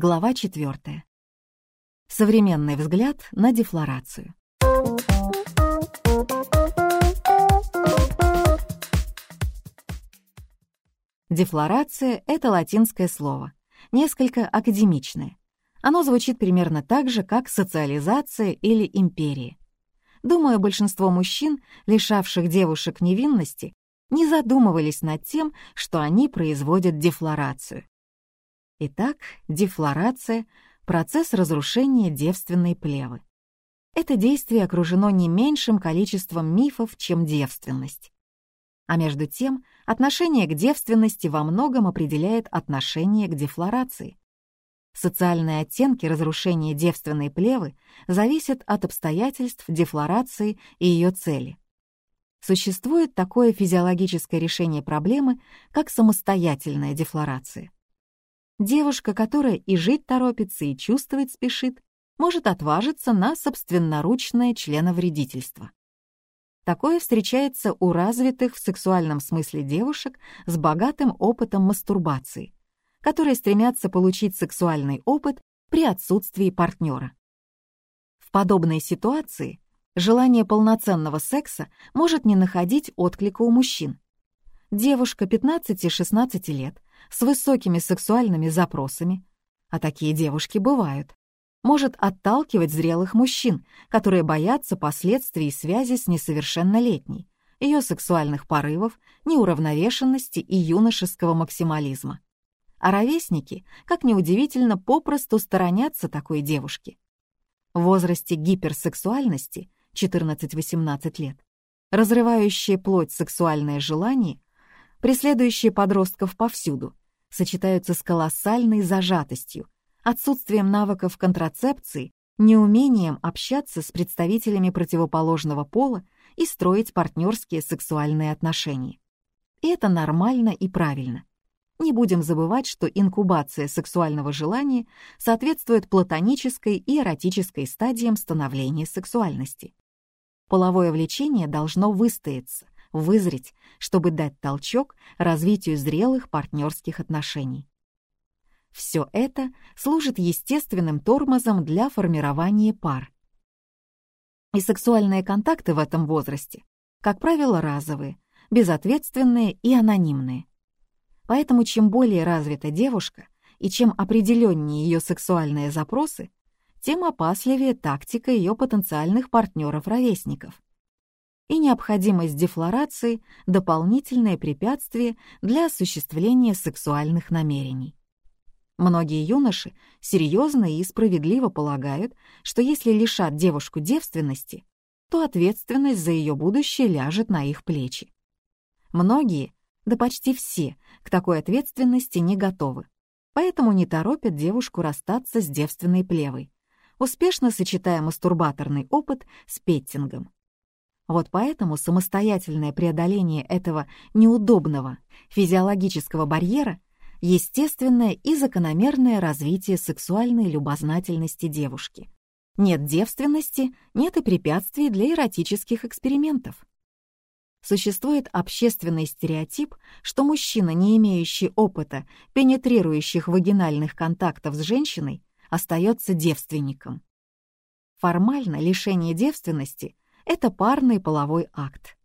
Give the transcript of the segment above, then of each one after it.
Глава 4. Современный взгляд на дефлорацию. Дефлорация — это латинское слово, несколько академичное. Оно звучит примерно так же, как социализация или империя. Думаю, большинство мужчин, лишавших девушек невинности, не задумывались над тем, что они производят дефлорацию. Итак, дефлорация — процесс разрушения девственной плевы. Это действие окружено не меньшим количеством мифов, чем девственность. А между тем, отношение к девственности во многом определяет отношение к дефлорации. Социальные оттенки разрушения девственной плевы зависят от обстоятельств дефлорации и ее цели. Существует такое физиологическое решение проблемы, как самостоятельная дефлорация. Девушка, которая и жить торопится, и чувствовать спешит, может отважиться на собственноручное членовредительство. Такое встречается у развитых в сексуальном смысле девушек с богатым опытом мастурбации, которые стремятся получить сексуальный опыт при отсутствии партнера. В подобной ситуации желание полноценного секса может не находить отклика у мужчин. Девушка 15-16 лет с высокими сексуальными запросами, а такие девушки бывают, может отталкивать зрелых мужчин, которые боятся последствий связи с несовершеннолетней, ее сексуальных порывов, неуравновешенности и юношеского максимализма. А ровесники, как неудивительно, попросту сторонятся такой девушки. В возрасте гиперсексуальности 14-18 лет, разрывающие плоть сексуальное желание, преследующие подростков повсюду, сочетаются с колоссальной зажатостью, отсутствием навыков контрацепции, неумением общаться с представителями противоположного пола и строить партнерские сексуальные отношения. И это нормально и правильно. Не будем забывать, что инкубация сексуального желания соответствует платонической и эротической стадиям становления сексуальности. Половое влечение должно выстояться, вызреть, чтобы дать толчок развитию зрелых партнерских отношений. Все это служит естественным тормозом для формирования пар. И сексуальные контакты в этом возрасте, как правило, разовые, безответственные и анонимные. Поэтому чем более развита девушка и чем определеннее ее сексуальные запросы, тем опасливее тактика ее потенциальных партнеров-ровесников и необходимость дефлорации — дополнительное препятствие для осуществления сексуальных намерений. Многие юноши серьезно и справедливо полагают, что если лишат девушку девственности, то ответственность за ее будущее ляжет на их плечи. Многие, да почти все, к такой ответственности не готовы, поэтому не торопят девушку расстаться с девственной плевой, успешно сочетая мастурбаторный опыт с петтингом. Вот поэтому самостоятельное преодоление этого неудобного физиологического барьера — естественное и закономерное развитие сексуальной любознательности девушки. Нет девственности, нет и препятствий для эротических экспериментов. Существует общественный стереотип, что мужчина, не имеющий опыта пенетрирующих вагинальных контактов с женщиной, остается девственником. Формально лишение девственности это парный половой акт.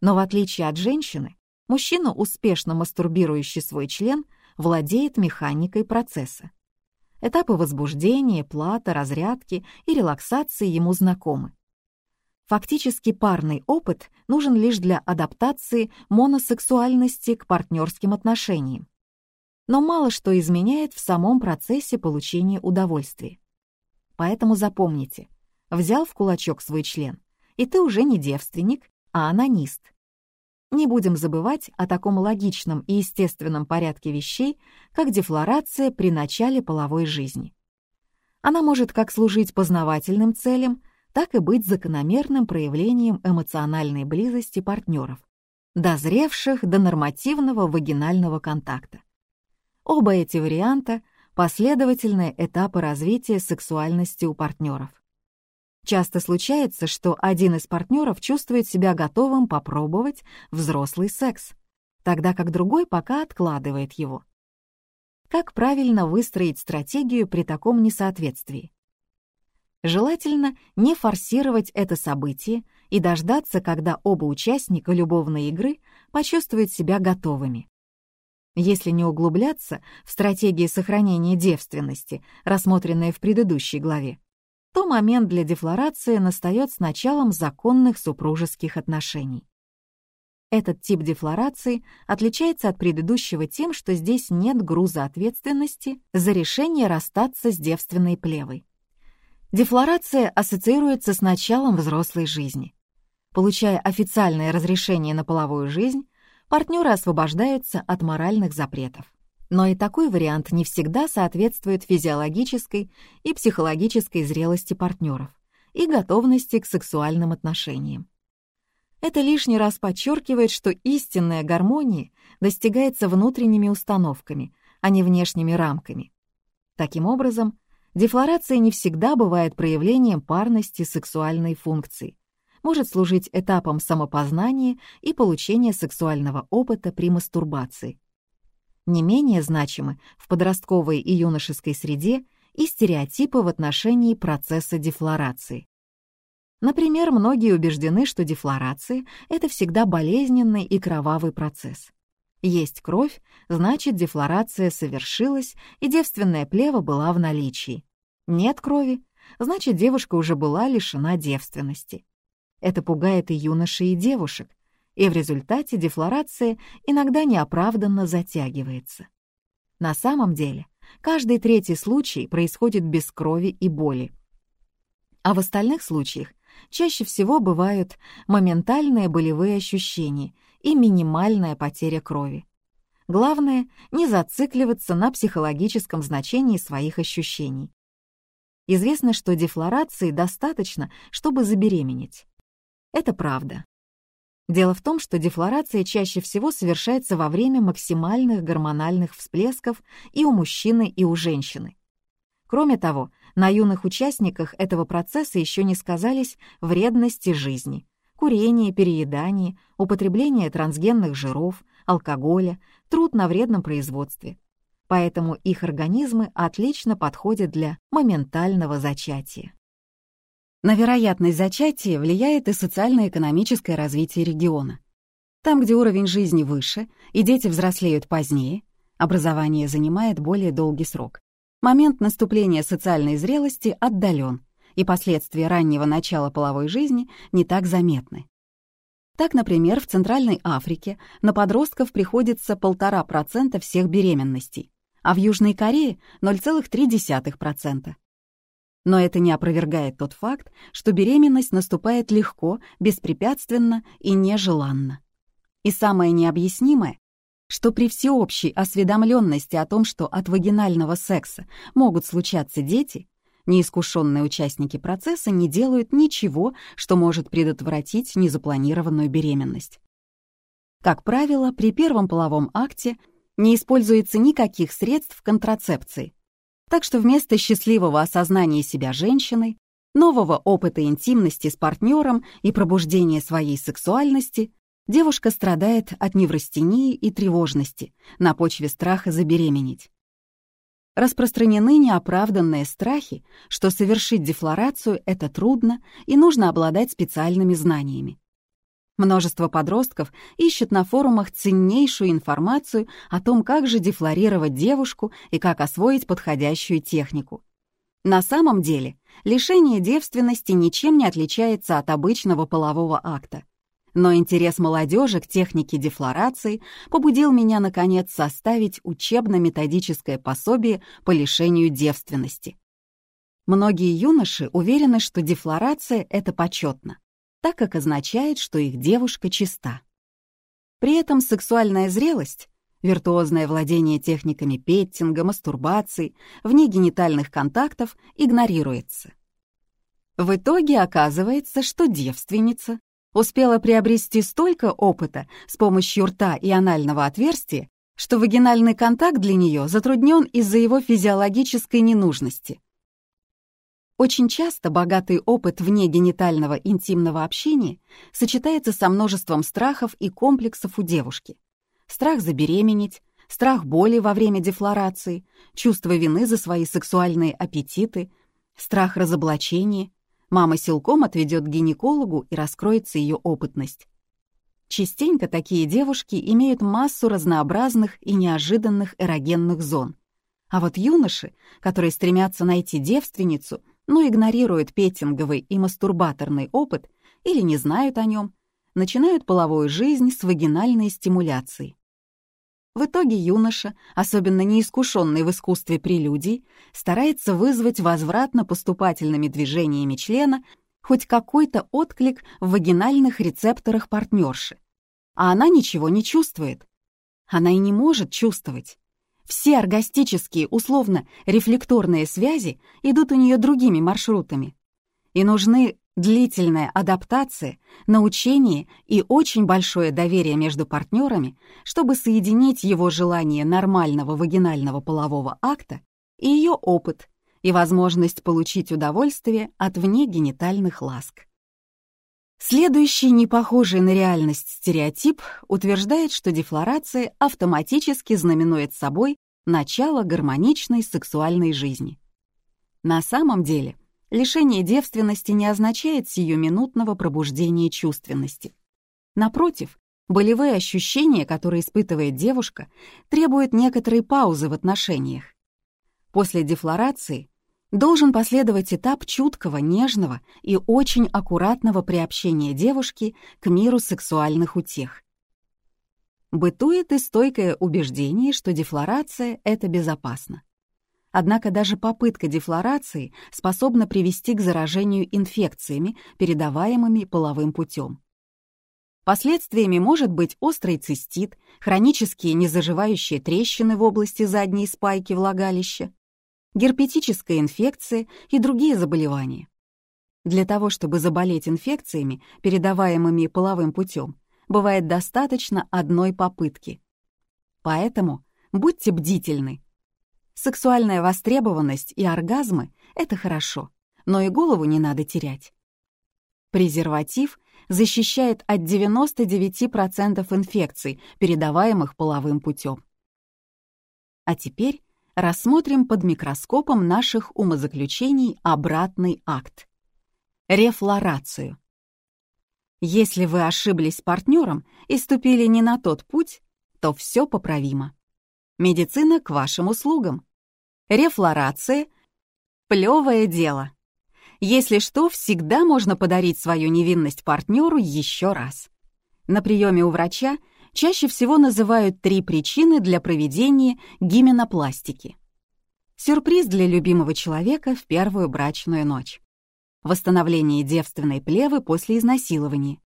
Но в отличие от женщины, мужчина, успешно мастурбирующий свой член, владеет механикой процесса. Этапы возбуждения, плата, разрядки и релаксации ему знакомы. Фактически парный опыт нужен лишь для адаптации моносексуальности к партнерским отношениям. Но мало что изменяет в самом процессе получения удовольствия. Поэтому запомните, взял в кулачок свой член, и ты уже не девственник, а анонист. Не будем забывать о таком логичном и естественном порядке вещей, как дефлорация при начале половой жизни. Она может как служить познавательным целям, так и быть закономерным проявлением эмоциональной близости партнеров, дозревших до нормативного вагинального контакта. Оба эти варианта — последовательные этапы развития сексуальности у партнеров. Часто случается, что один из партнеров чувствует себя готовым попробовать взрослый секс, тогда как другой пока откладывает его. Как правильно выстроить стратегию при таком несоответствии? Желательно не форсировать это событие и дождаться, когда оба участника любовной игры почувствуют себя готовыми. Если не углубляться в стратегии сохранения девственности, рассмотренные в предыдущей главе, то момент для дефлорации настает с началом законных супружеских отношений. Этот тип дефлорации отличается от предыдущего тем, что здесь нет груза ответственности за решение расстаться с девственной плевой. Дефлорация ассоциируется с началом взрослой жизни. Получая официальное разрешение на половую жизнь, партнеры освобождаются от моральных запретов. Но и такой вариант не всегда соответствует физиологической и психологической зрелости партнеров и готовности к сексуальным отношениям. Это лишний раз подчеркивает, что истинная гармония достигается внутренними установками, а не внешними рамками. Таким образом, дефлорация не всегда бывает проявлением парности сексуальной функции, может служить этапом самопознания и получения сексуального опыта при мастурбации. Не менее значимы в подростковой и юношеской среде и стереотипы в отношении процесса дефлорации. Например, многие убеждены, что дефлорация — это всегда болезненный и кровавый процесс. Есть кровь, значит, дефлорация совершилась, и девственная плева была в наличии. Нет крови, значит, девушка уже была лишена девственности. Это пугает и юношей, и девушек, и в результате дефлорация иногда неоправданно затягивается. На самом деле, каждый третий случай происходит без крови и боли. А в остальных случаях чаще всего бывают моментальные болевые ощущения и минимальная потеря крови. Главное — не зацикливаться на психологическом значении своих ощущений. Известно, что дефлорации достаточно, чтобы забеременеть. Это правда. Дело в том, что дефлорация чаще всего совершается во время максимальных гормональных всплесков и у мужчины, и у женщины. Кроме того, на юных участниках этого процесса еще не сказались вредности жизни, курение, переедание, употребление трансгенных жиров, алкоголя, труд на вредном производстве. Поэтому их организмы отлично подходят для моментального зачатия. На вероятность зачатия влияет и социально-экономическое развитие региона. Там, где уровень жизни выше и дети взрослеют позднее, образование занимает более долгий срок момент наступления социальной зрелости отдален, и последствия раннего начала половой жизни не так заметны. Так, например, в Центральной Африке на подростков приходится 1,5% всех беременностей, а в Южной Корее — 0,3%. Но это не опровергает тот факт, что беременность наступает легко, беспрепятственно и нежеланно. И самое необъяснимое что при всеобщей осведомленности о том, что от вагинального секса могут случаться дети, неискушенные участники процесса не делают ничего, что может предотвратить незапланированную беременность. Как правило, при первом половом акте не используется никаких средств контрацепции, так что вместо счастливого осознания себя женщиной, нового опыта интимности с партнером и пробуждения своей сексуальности девушка страдает от неврастении и тревожности на почве страха забеременеть. Распространены неоправданные страхи, что совершить дефлорацию — это трудно и нужно обладать специальными знаниями. Множество подростков ищут на форумах ценнейшую информацию о том, как же дефлорировать девушку и как освоить подходящую технику. На самом деле, лишение девственности ничем не отличается от обычного полового акта — но интерес молодежи к технике дефлорации побудил меня, наконец, составить учебно-методическое пособие по лишению девственности. Многие юноши уверены, что дефлорация — это почетно, так как означает, что их девушка чиста. При этом сексуальная зрелость, виртуозное владение техниками петтинга, мастурбации, вне генитальных контактов игнорируется. В итоге оказывается, что девственница успела приобрести столько опыта с помощью рта и анального отверстия, что вагинальный контакт для нее затруднен из-за его физиологической ненужности. Очень часто богатый опыт вне генитального интимного общения сочетается со множеством страхов и комплексов у девушки. Страх забеременеть, страх боли во время дефлорации, чувство вины за свои сексуальные аппетиты, страх разоблачения. Мама силком отведет к гинекологу и раскроется ее опытность. Частенько такие девушки имеют массу разнообразных и неожиданных эрогенных зон. А вот юноши, которые стремятся найти девственницу, но игнорируют петинговый и мастурбаторный опыт или не знают о нем, начинают половую жизнь с вагинальной стимуляцией. В итоге юноша, особенно неискушенный в искусстве прелюдий, старается вызвать возвратно-поступательными движениями члена хоть какой-то отклик в вагинальных рецепторах партнерши. А она ничего не чувствует. Она и не может чувствовать. Все оргастические, условно-рефлекторные связи идут у нее другими маршрутами. И нужны длительная адаптация, научение и очень большое доверие между партнерами, чтобы соединить его желание нормального вагинального полового акта и ее опыт и возможность получить удовольствие от внегенитальных ласк. Следующий, не похожий на реальность стереотип, утверждает, что дефлорация автоматически знаменует собой начало гармоничной сексуальной жизни. На самом деле, лишение девственности не означает сиюминутного пробуждения чувственности. Напротив, болевые ощущения, которые испытывает девушка, требуют некоторой паузы в отношениях. После дефлорации должен последовать этап чуткого, нежного и очень аккуратного приобщения девушки к миру сексуальных утех. Бытует и стойкое убеждение, что дефлорация — это безопасно. Однако даже попытка дефлорации способна привести к заражению инфекциями, передаваемыми половым путем. Последствиями может быть острый цистит, хронические незаживающие трещины в области задней спайки влагалища, герпетическая инфекция и другие заболевания. Для того, чтобы заболеть инфекциями, передаваемыми половым путем, бывает достаточно одной попытки. Поэтому будьте бдительны. Сексуальная востребованность и оргазмы — это хорошо, но и голову не надо терять. Презерватив защищает от 99% инфекций, передаваемых половым путем. А теперь рассмотрим под микроскопом наших умозаключений обратный акт — рефлорацию. Если вы ошиблись партнером и ступили не на тот путь, то все поправимо. Медицина к вашим услугам. Рефлорация — плевое дело. Если что, всегда можно подарить свою невинность партнеру еще раз. На приеме у врача — чаще всего называют три причины для проведения гименопластики. Сюрприз для любимого человека в первую брачную ночь. Восстановление девственной плевы после изнасилования.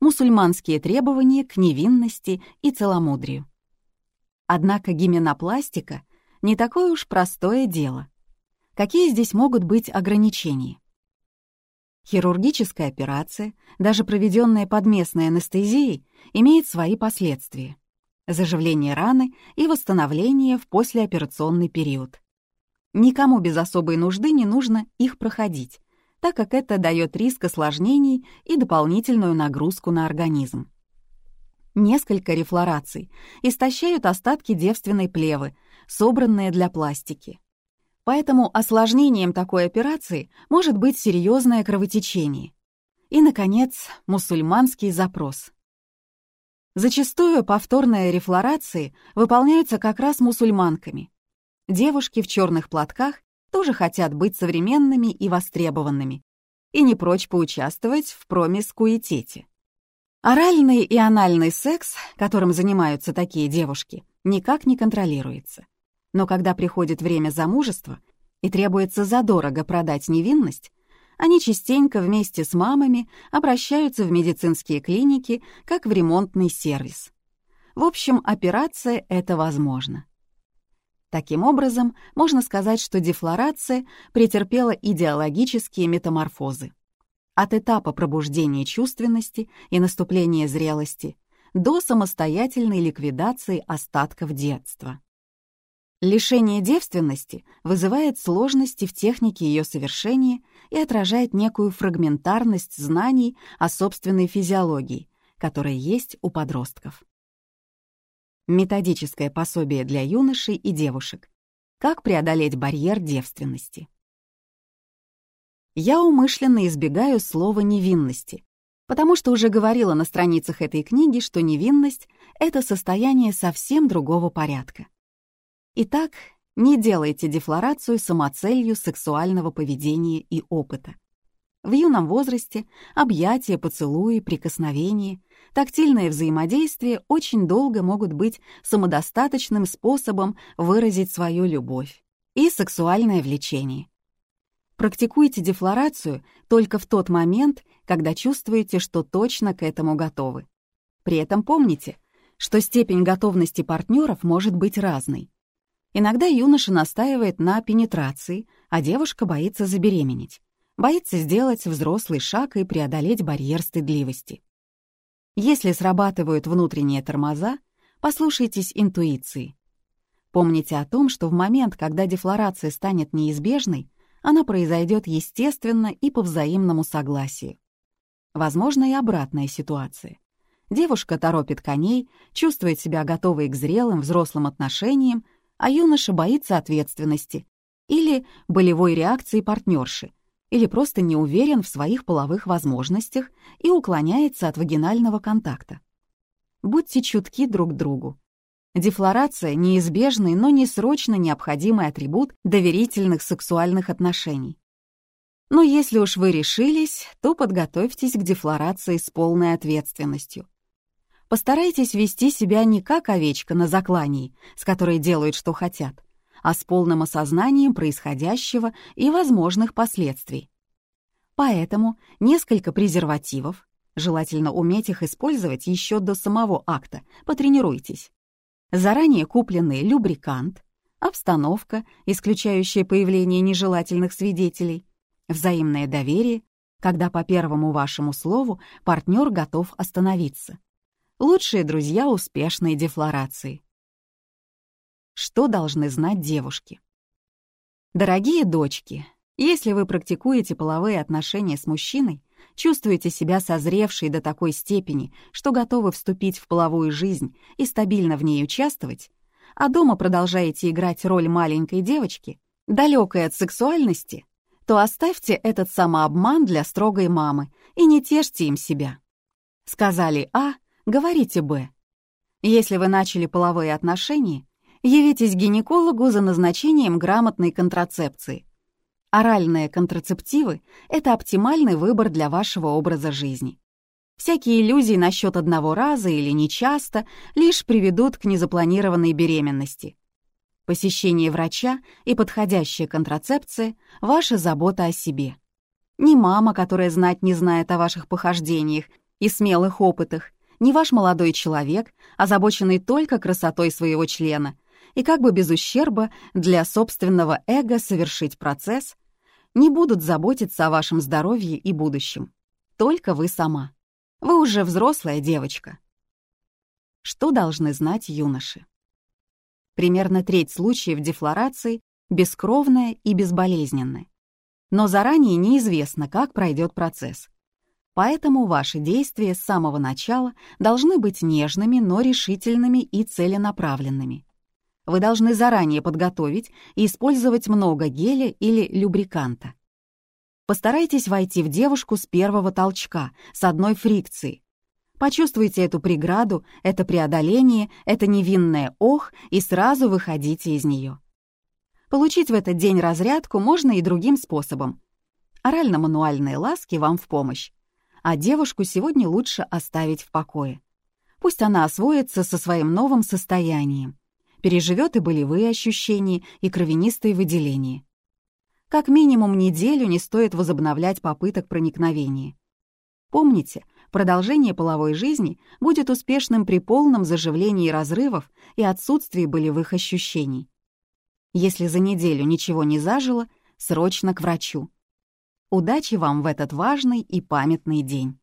Мусульманские требования к невинности и целомудрию. Однако гименопластика не такое уж простое дело. Какие здесь могут быть ограничения? Хирургическая операция, даже проведенная под местной анестезией, имеет свои последствия. Заживление раны и восстановление в послеоперационный период. Никому без особой нужды не нужно их проходить, так как это дает риск осложнений и дополнительную нагрузку на организм. Несколько рефлораций истощают остатки девственной плевы, собранные для пластики. Поэтому осложнением такой операции может быть серьезное кровотечение. И, наконец, мусульманский запрос. Зачастую повторные рефлорации выполняются как раз мусульманками. Девушки в черных платках тоже хотят быть современными и востребованными и не прочь поучаствовать в промискуитете. Оральный и анальный секс, которым занимаются такие девушки, никак не контролируется. Но когда приходит время замужества и требуется задорого продать невинность, они частенько вместе с мамами обращаются в медицинские клиники как в ремонтный сервис. В общем, операция — это возможно. Таким образом, можно сказать, что дефлорация претерпела идеологические метаморфозы. От этапа пробуждения чувственности и наступления зрелости до самостоятельной ликвидации остатков детства. Лишение девственности вызывает сложности в технике ее совершения и отражает некую фрагментарность знаний о собственной физиологии, которая есть у подростков. Методическое пособие для юношей и девушек. Как преодолеть барьер девственности. Я умышленно избегаю слова «невинности», потому что уже говорила на страницах этой книги, что невинность — это состояние совсем другого порядка. Итак, не делайте дефлорацию самоцелью сексуального поведения и опыта. В юном возрасте объятия, поцелуи, прикосновения, тактильное взаимодействие очень долго могут быть самодостаточным способом выразить свою любовь и сексуальное влечение. Практикуйте дефлорацию только в тот момент, когда чувствуете, что точно к этому готовы. При этом помните, что степень готовности партнеров может быть разной. Иногда юноша настаивает на пенетрации, а девушка боится забеременеть, боится сделать взрослый шаг и преодолеть барьер стыдливости. Если срабатывают внутренние тормоза, послушайтесь интуиции. Помните о том, что в момент, когда дефлорация станет неизбежной, она произойдет естественно и по взаимному согласию. Возможно и обратная ситуация. Девушка торопит коней, чувствует себя готовой к зрелым взрослым отношениям, а юноша боится ответственности или болевой реакции партнерши, или просто не уверен в своих половых возможностях и уклоняется от вагинального контакта. Будьте чутки друг к другу. Дефлорация — неизбежный, но не срочно необходимый атрибут доверительных сексуальных отношений. Но если уж вы решились, то подготовьтесь к дефлорации с полной ответственностью. Постарайтесь вести себя не как овечка на заклании, с которой делают, что хотят, а с полным осознанием происходящего и возможных последствий. Поэтому несколько презервативов, желательно уметь их использовать еще до самого акта, потренируйтесь заранее купленный любрикант, обстановка, исключающая появление нежелательных свидетелей, взаимное доверие, когда по первому вашему слову партнер готов остановиться. Лучшие друзья успешной дефлорации. Что должны знать девушки? Дорогие дочки, если вы практикуете половые отношения с мужчиной, чувствуете себя созревшей до такой степени, что готовы вступить в половую жизнь и стабильно в ней участвовать, а дома продолжаете играть роль маленькой девочки, далекой от сексуальности, то оставьте этот самообман для строгой мамы и не тешьте им себя. Сказали А, говорите Б. Если вы начали половые отношения, явитесь гинекологу за назначением грамотной контрацепции – Оральные контрацептивы — это оптимальный выбор для вашего образа жизни. Всякие иллюзии насчет одного раза или нечасто лишь приведут к незапланированной беременности. Посещение врача и подходящая контрацепция — ваша забота о себе. Не мама, которая знать не знает о ваших похождениях и смелых опытах, не ваш молодой человек, озабоченный только красотой своего члена, и как бы без ущерба для собственного эго совершить процесс, не будут заботиться о вашем здоровье и будущем. Только вы сама. Вы уже взрослая девочка. Что должны знать юноши? Примерно треть случаев дефлорации бескровная и безболезненная. Но заранее неизвестно, как пройдет процесс. Поэтому ваши действия с самого начала должны быть нежными, но решительными и целенаправленными. Вы должны заранее подготовить и использовать много геля или любриканта. Постарайтесь войти в девушку с первого толчка, с одной фрикции. Почувствуйте эту преграду, это преодоление, это невинное «ох» и сразу выходите из нее. Получить в этот день разрядку можно и другим способом. Орально-мануальные ласки вам в помощь. А девушку сегодня лучше оставить в покое. Пусть она освоится со своим новым состоянием переживет и болевые ощущения, и кровянистые выделения. Как минимум неделю не стоит возобновлять попыток проникновения. Помните, продолжение половой жизни будет успешным при полном заживлении разрывов и отсутствии болевых ощущений. Если за неделю ничего не зажило, срочно к врачу. Удачи вам в этот важный и памятный день.